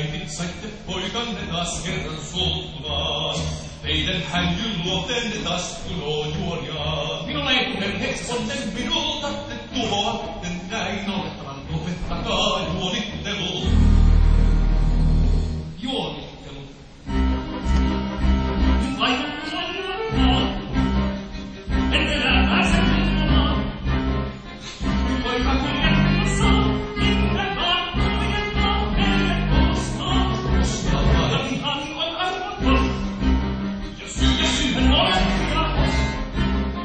Äidit saitte poikanne taas kerran sulttumaan. Teidän hänjyn luotenne taas tulo juoniaan. Minulla ei puhemies. Onnen minulta te tuhoatte näin. Naurettavan Lopettakaa juonittelu. juonittelu. Nyt vaikuttuu on Ette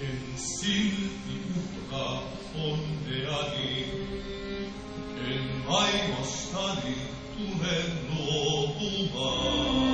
Εν siltiuca fondeani, en maimos tali tumen novumani.